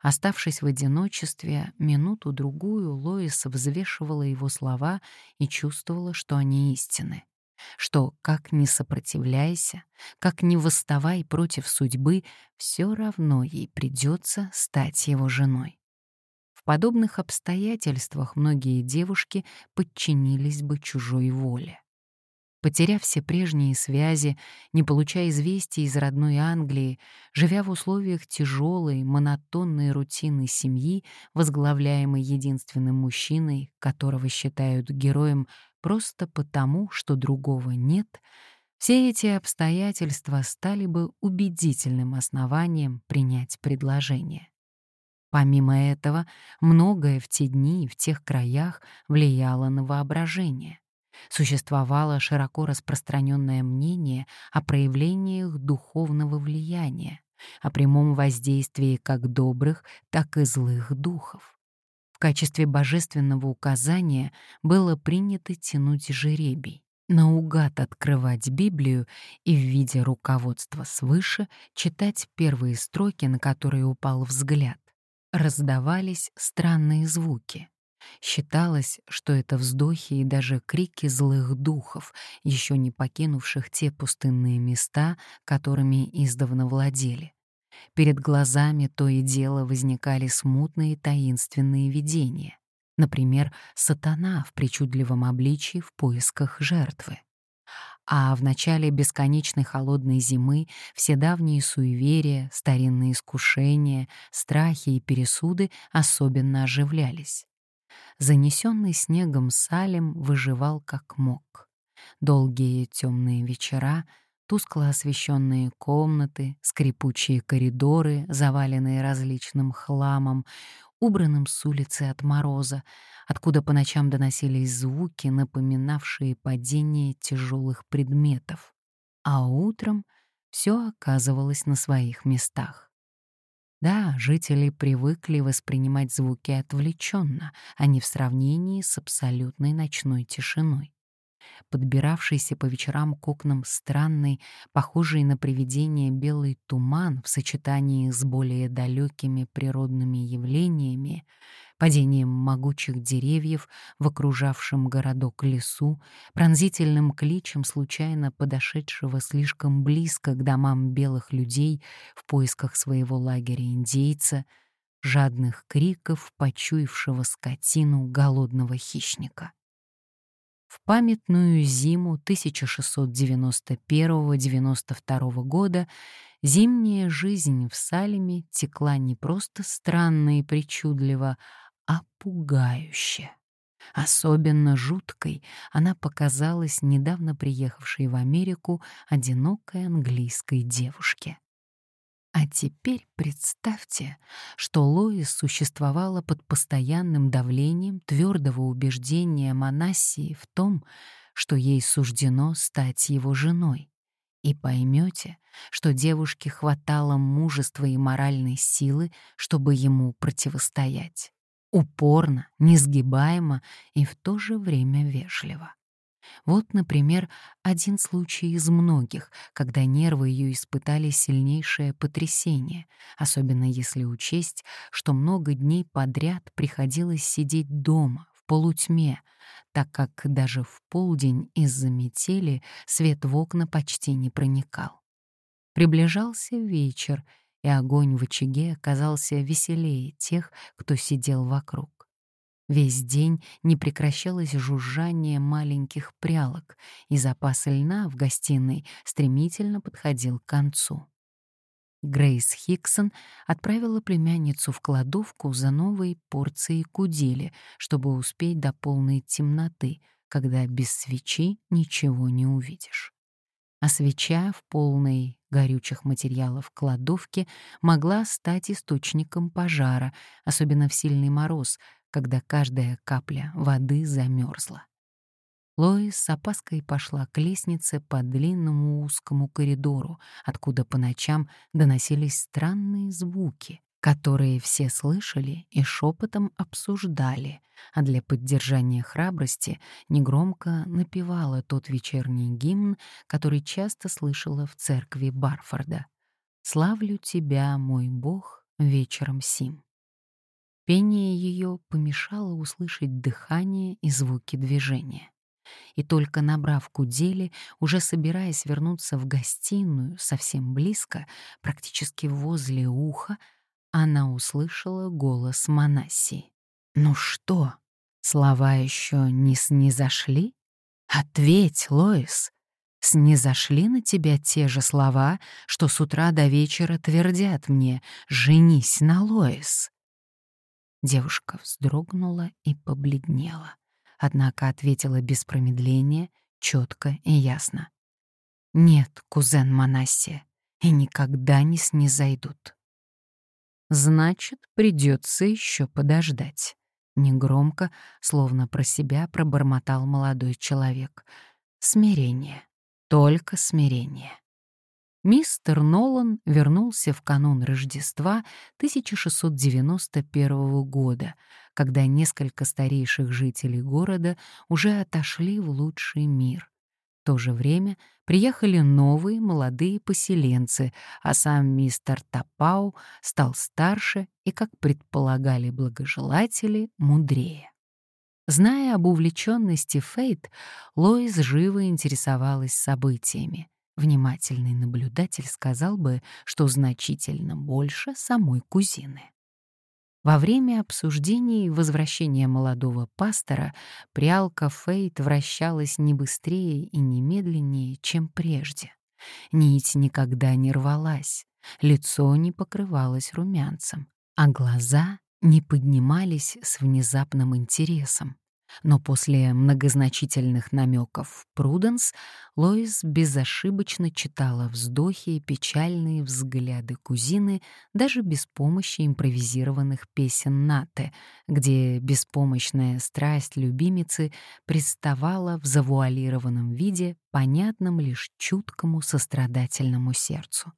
Оставшись в одиночестве, минуту-другую Лоис взвешивала его слова и чувствовала, что они истины. Что, как ни сопротивляйся, как ни восставай против судьбы, все равно ей придется стать его женой. В подобных обстоятельствах многие девушки подчинились бы чужой воле. Потеряв все прежние связи, не получая известий из родной Англии, живя в условиях тяжелой, монотонной рутины семьи, возглавляемой единственным мужчиной, которого считают героем просто потому, что другого нет, все эти обстоятельства стали бы убедительным основанием принять предложение. Помимо этого, многое в те дни и в тех краях влияло на воображение. Существовало широко распространенное мнение о проявлениях духовного влияния, о прямом воздействии как добрых, так и злых духов. В качестве божественного указания было принято тянуть жеребий, наугад открывать Библию и в виде руководства свыше читать первые строки, на которые упал взгляд раздавались странные звуки. Считалось, что это вздохи и даже крики злых духов, еще не покинувших те пустынные места, которыми издавна владели. Перед глазами то и дело возникали смутные таинственные видения. Например, сатана в причудливом обличии в поисках жертвы а в начале бесконечной холодной зимы все давние суеверия, старинные искушения, страхи и пересуды особенно оживлялись. Занесенный снегом Салем выживал как мог. Долгие темные вечера, тускло освещенные комнаты, скрипучие коридоры, заваленные различным хламом, убранным с улицы от мороза, откуда по ночам доносились звуки, напоминавшие падение тяжелых предметов, а утром все оказывалось на своих местах. Да, жители привыкли воспринимать звуки отвлеченно, а не в сравнении с абсолютной ночной тишиной подбиравшийся по вечерам к окнам странный, похожий на привидение белый туман в сочетании с более далекими природными явлениями, падением могучих деревьев в окружавшем городок лесу, пронзительным кличем случайно подошедшего слишком близко к домам белых людей в поисках своего лагеря индейца, жадных криков, почуявшего скотину голодного хищника. В памятную зиму 1691-92 года зимняя жизнь в Салеме текла не просто странно и причудливо, а пугающе. Особенно жуткой она показалась недавно приехавшей в Америку одинокой английской девушке. А теперь представьте, что Лоис существовала под постоянным давлением твердого убеждения Манассии в том, что ей суждено стать его женой. И поймете, что девушке хватало мужества и моральной силы, чтобы ему противостоять. Упорно, несгибаемо и в то же время вежливо. Вот, например, один случай из многих, когда нервы ее испытали сильнейшее потрясение, особенно если учесть, что много дней подряд приходилось сидеть дома, в полутьме, так как даже в полдень из-за метели свет в окна почти не проникал. Приближался вечер, и огонь в очаге оказался веселее тех, кто сидел вокруг. Весь день не прекращалось жужжание маленьких прялок, и запас льна в гостиной стремительно подходил к концу. Грейс Хиксон отправила племянницу в кладовку за новой порцией кудели, чтобы успеть до полной темноты, когда без свечи ничего не увидишь. А свеча в полной горючих материалов кладовке могла стать источником пожара, особенно в сильный мороз, когда каждая капля воды замерзла. Лоис с опаской пошла к лестнице по длинному узкому коридору, откуда по ночам доносились странные звуки, которые все слышали и шепотом обсуждали, а для поддержания храбрости негромко напевала тот вечерний гимн, который часто слышала в церкви Барфорда. «Славлю тебя, мой Бог, вечером сим». Пение ее помешало услышать дыхание и звуки движения. И только набрав кудели, уже собираясь вернуться в гостиную совсем близко, практически возле уха, она услышала голос Манаси. «Ну что, слова еще не снизошли? Ответь, Лоис, снизошли на тебя те же слова, что с утра до вечера твердят мне «женись на Лоис». Девушка вздрогнула и побледнела, однако ответила без промедления, четко и ясно. «Нет, кузен Манассия, и никогда не снизойдут». «Значит, придется еще подождать», — негромко, словно про себя пробормотал молодой человек. «Смирение, только смирение». Мистер Нолан вернулся в канун Рождества 1691 года, когда несколько старейших жителей города уже отошли в лучший мир. В то же время приехали новые молодые поселенцы, а сам мистер Тапау стал старше и, как предполагали благожелатели, мудрее. Зная об увлеченности Фейт, Лоис живо интересовалась событиями. Внимательный наблюдатель сказал бы, что значительно больше самой кузины. Во время обсуждений возвращения молодого пастора прялка Фейт вращалась не быстрее и не медленнее, чем прежде. Нить никогда не рвалась, лицо не покрывалось румянцем, а глаза не поднимались с внезапным интересом. Но после многозначительных намеков Пруденс Лоис безошибочно читала вздохи и печальные взгляды кузины даже без помощи импровизированных песен Наты, где беспомощная страсть любимицы представала в завуалированном виде, понятном лишь чуткому сострадательному сердцу.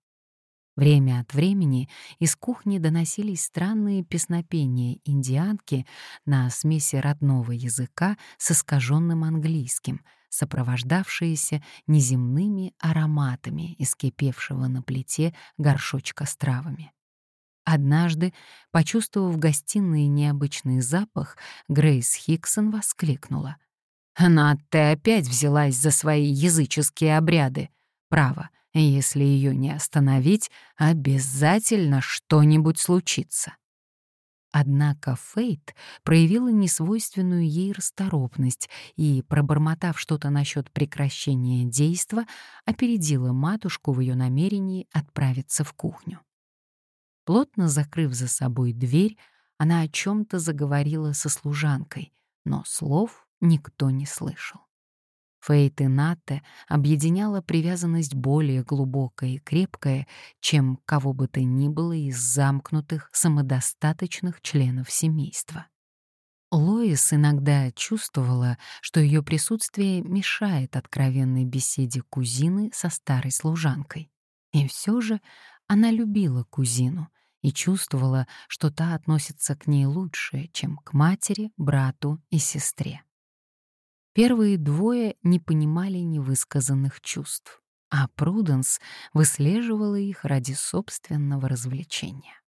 Время от времени из кухни доносились странные песнопения индианки на смеси родного языка с искаженным английским, сопровождавшиеся неземными ароматами из кипевшего на плите горшочка с травами. Однажды, почувствовав в гостиной необычный запах, Грейс Хиксон воскликнула. «Она ты опять взялась за свои языческие обряды. Право, если ее не остановить, обязательно что-нибудь случится. Однако Фейт проявила несвойственную ей расторопность и, пробормотав что-то насчет прекращения действа, опередила матушку в ее намерении отправиться в кухню. Плотно закрыв за собой дверь, она о чем-то заговорила со служанкой, но слов никто не слышал. Фейт и Натте объединяла привязанность более глубокая и крепкая, чем кого бы то ни было из замкнутых, самодостаточных членов семейства. Лоис иногда чувствовала, что ее присутствие мешает откровенной беседе кузины со старой служанкой. И все же она любила кузину и чувствовала, что та относится к ней лучше, чем к матери, брату и сестре. Первые двое не понимали невысказанных чувств, а Пруденс выслеживала их ради собственного развлечения.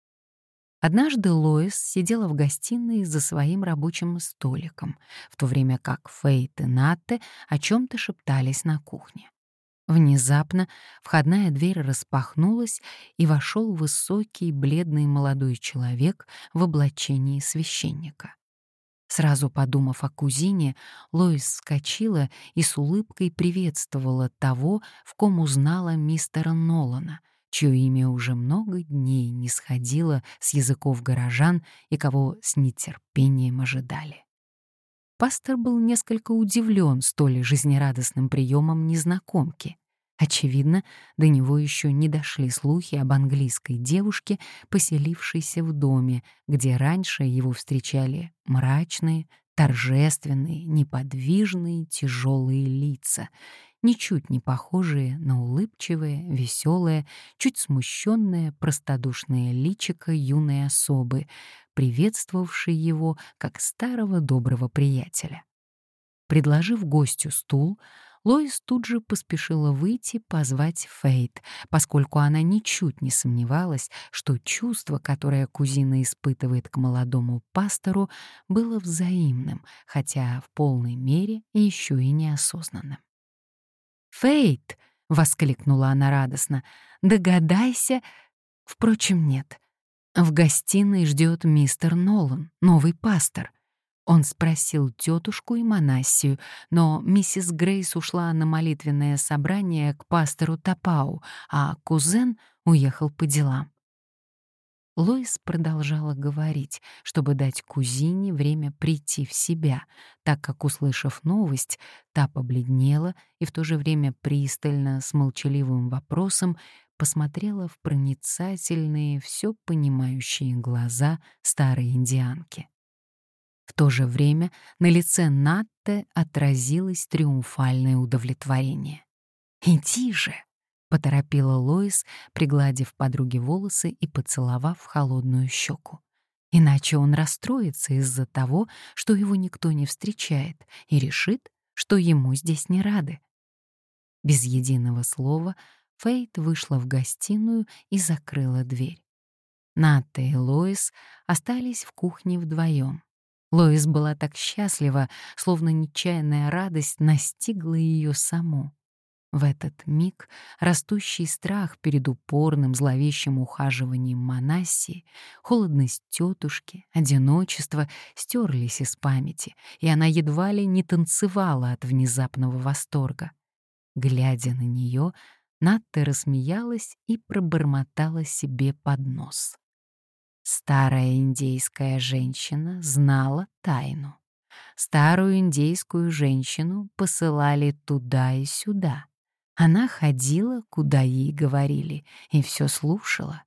Однажды Лоис сидела в гостиной за своим рабочим столиком, в то время как Фейт и Натте о чем-то шептались на кухне. Внезапно входная дверь распахнулась, и вошел высокий, бледный молодой человек в облачении священника. Сразу подумав о кузине, Лоис вскочила и с улыбкой приветствовала того, в ком узнала мистера Нолана, чье имя уже много дней не сходило с языков горожан и кого с нетерпением ожидали. Пастор был несколько удивлен столь жизнерадостным приемом незнакомки. Очевидно, до него еще не дошли слухи об английской девушке, поселившейся в доме, где раньше его встречали мрачные, торжественные, неподвижные, тяжелые лица, ничуть не похожие на улыбчивое, веселое, чуть смущенное, простодушное личико юной особы, приветствовавшей его как старого доброго приятеля. Предложив гостю стул, Лоис тут же поспешила выйти позвать Фейт, поскольку она ничуть не сомневалась, что чувство, которое кузина испытывает к молодому пастору, было взаимным, хотя в полной мере еще и неосознанным. «Фейт!» — воскликнула она радостно. «Догадайся!» Впрочем, нет. В гостиной ждет мистер Нолан, новый пастор. Он спросил тетушку и Манассию, но миссис Грейс ушла на молитвенное собрание к пастору Тапау, а кузен уехал по делам. Лоис продолжала говорить, чтобы дать кузине время прийти в себя, так как, услышав новость, та побледнела и в то же время пристально, с молчаливым вопросом, посмотрела в проницательные, все понимающие глаза старой индианки. В то же время на лице Натте отразилось триумфальное удовлетворение. «Иди же!» — поторопила Лоис, пригладив подруге волосы и поцеловав холодную щеку. Иначе он расстроится из-за того, что его никто не встречает, и решит, что ему здесь не рады. Без единого слова Фейт вышла в гостиную и закрыла дверь. Натта и Лоис остались в кухне вдвоем. Лоис была так счастлива, словно нечаянная радость настигла ее саму. В этот миг растущий страх перед упорным зловещим ухаживанием Манасси, холодность тетушки, одиночество стерлись из памяти, и она едва ли не танцевала от внезапного восторга. Глядя на нее, Натта рассмеялась и пробормотала себе под нос. Старая индейская женщина знала тайну. Старую индейскую женщину посылали туда и сюда. Она ходила, куда ей говорили, и все слушала.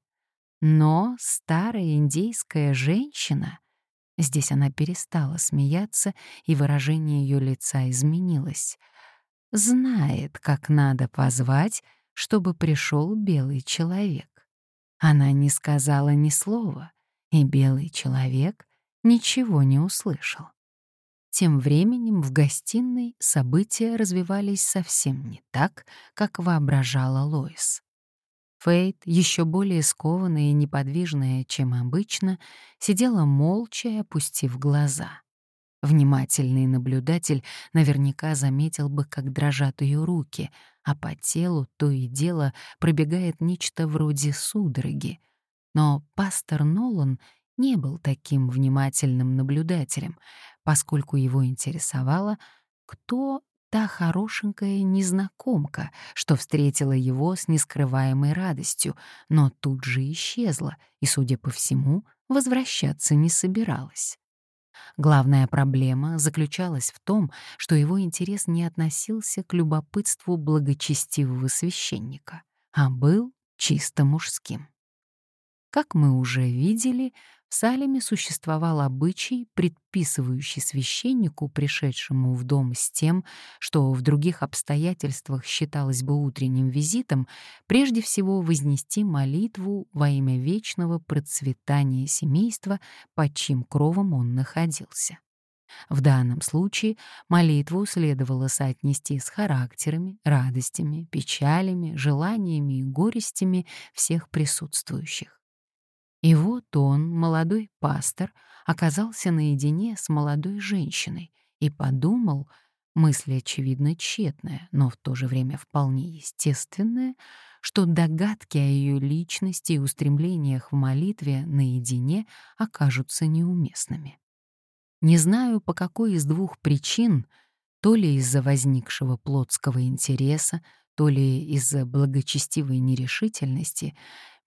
Но старая индейская женщина... Здесь она перестала смеяться, и выражение ее лица изменилось. Знает, как надо позвать, чтобы пришел белый человек. Она не сказала ни слова, и белый человек ничего не услышал. Тем временем в гостиной события развивались совсем не так, как воображала Лоис. Фейт, еще более скованная и неподвижная, чем обычно, сидела молча опустив глаза. Внимательный наблюдатель наверняка заметил бы, как дрожат ее руки, а по телу то и дело пробегает нечто вроде судороги. Но пастор Нолан не был таким внимательным наблюдателем, поскольку его интересовало, кто та хорошенькая незнакомка, что встретила его с нескрываемой радостью, но тут же исчезла и, судя по всему, возвращаться не собиралась. Главная проблема заключалась в том, что его интерес не относился к любопытству благочестивого священника, а был чисто мужским. Как мы уже видели, в Салеме существовал обычай, предписывающий священнику, пришедшему в дом с тем, что в других обстоятельствах считалось бы утренним визитом, прежде всего вознести молитву во имя вечного процветания семейства, под чьим кровом он находился. В данном случае молитву следовало соотнести с характерами, радостями, печалями, желаниями и горестями всех присутствующих. И вот он, молодой пастор, оказался наедине с молодой женщиной и подумал, мысль, очевидно, тщетная, но в то же время вполне естественная, что догадки о ее личности и устремлениях в молитве наедине окажутся неуместными. Не знаю, по какой из двух причин, то ли из-за возникшего плотского интереса, то ли из-за благочестивой нерешительности,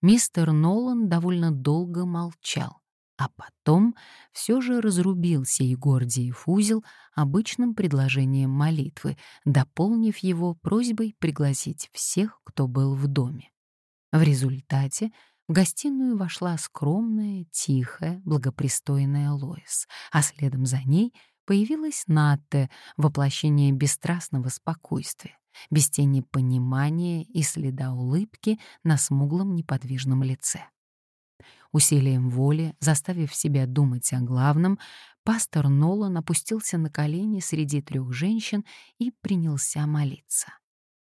мистер Нолан довольно долго молчал, а потом все же разрубил сей Гордиев узел обычным предложением молитвы, дополнив его просьбой пригласить всех, кто был в доме. В результате в гостиную вошла скромная, тихая, благопристойная Лоис, а следом за ней появилась Натте, воплощение бесстрастного спокойствия, без тени понимания и следа улыбки на смуглом неподвижном лице. Усилием воли, заставив себя думать о главном, пастор Нолан опустился на колени среди трех женщин и принялся молиться.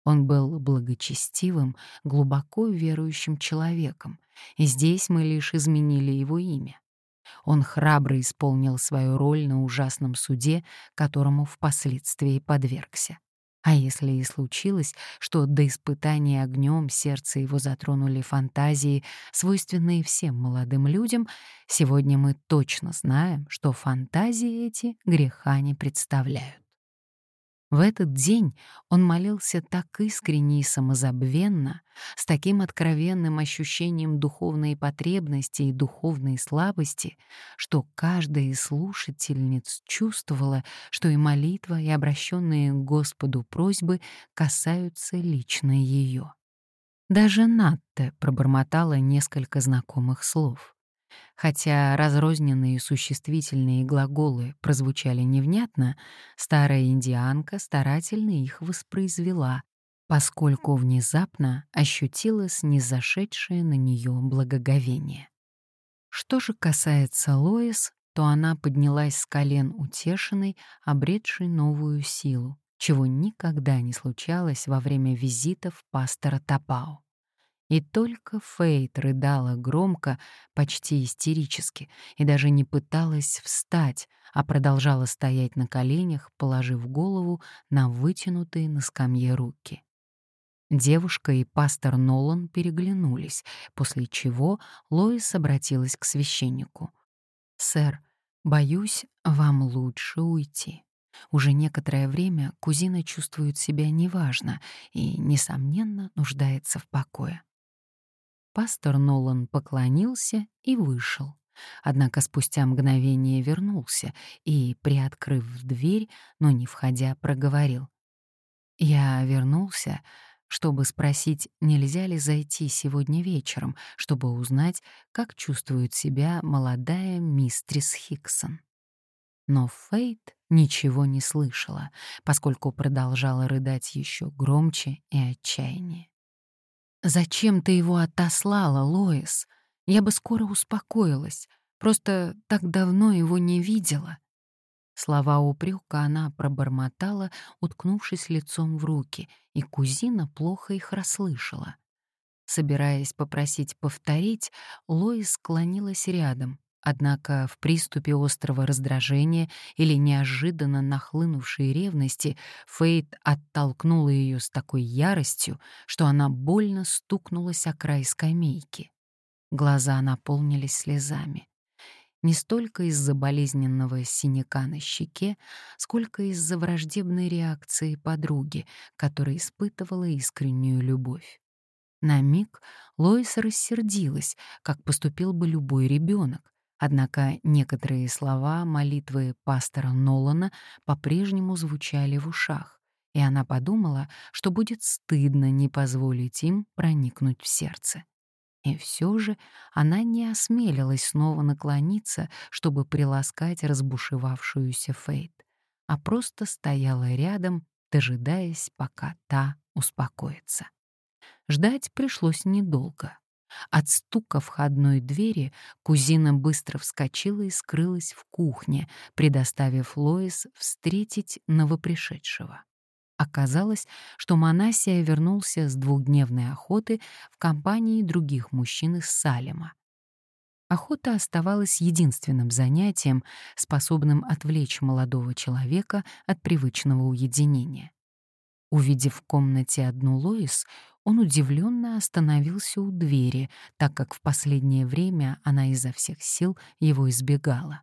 Он был благочестивым, глубоко верующим человеком, и здесь мы лишь изменили его имя. Он храбро исполнил свою роль на ужасном суде, которому впоследствии подвергся. А если и случилось, что до испытания огнем сердце его затронули фантазии, свойственные всем молодым людям, сегодня мы точно знаем, что фантазии эти греха не представляют. В этот день он молился так искренне и самозабвенно, с таким откровенным ощущением духовной потребности и духовной слабости, что каждая из слушательниц чувствовала, что и молитва, и обращенные к Господу просьбы касаются лично ее. Даже Натте пробормотала несколько знакомых слов. Хотя разрозненные существительные глаголы прозвучали невнятно, старая индианка старательно их воспроизвела, поскольку внезапно ощутила снизошедшее на нее благоговение. Что же касается Лоис, то она поднялась с колен утешенной, обретшей новую силу, чего никогда не случалось во время визитов пастора Тапао. И только Фейт рыдала громко, почти истерически, и даже не пыталась встать, а продолжала стоять на коленях, положив голову на вытянутые на скамье руки. Девушка и пастор Нолан переглянулись, после чего Лоис обратилась к священнику. «Сэр, боюсь, вам лучше уйти. Уже некоторое время кузина чувствует себя неважно и, несомненно, нуждается в покое. Пастор Нолан поклонился и вышел. Однако спустя мгновение вернулся и, приоткрыв дверь, но не входя, проговорил. «Я вернулся, чтобы спросить, нельзя ли зайти сегодня вечером, чтобы узнать, как чувствует себя молодая мистрис Хиксон». Но Фейт ничего не слышала, поскольку продолжала рыдать еще громче и отчаяннее. «Зачем ты его отослала, Лоис? Я бы скоро успокоилась. Просто так давно его не видела». Слова упрека она пробормотала, уткнувшись лицом в руки, и кузина плохо их расслышала. Собираясь попросить повторить, Лоис склонилась рядом, Однако в приступе острого раздражения или неожиданно нахлынувшей ревности Фейт оттолкнула ее с такой яростью, что она больно стукнулась о край скамейки. Глаза наполнились слезами. Не столько из-за болезненного синяка на щеке, сколько из-за враждебной реакции подруги, которая испытывала искреннюю любовь. На миг Лоис рассердилась, как поступил бы любой ребенок, Однако некоторые слова молитвы пастора Нолана по-прежнему звучали в ушах, и она подумала, что будет стыдно не позволить им проникнуть в сердце. И все же она не осмелилась снова наклониться, чтобы приласкать разбушевавшуюся Фейт, а просто стояла рядом, дожидаясь, пока та успокоится. Ждать пришлось недолго. От стука входной двери кузина быстро вскочила и скрылась в кухне, предоставив Лоис встретить новопришедшего. Оказалось, что Манасия вернулся с двухдневной охоты в компании других мужчин из Салема. Охота оставалась единственным занятием, способным отвлечь молодого человека от привычного уединения. Увидев в комнате одну Лоис, он удивленно остановился у двери, так как в последнее время она изо всех сил его избегала.